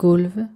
Golve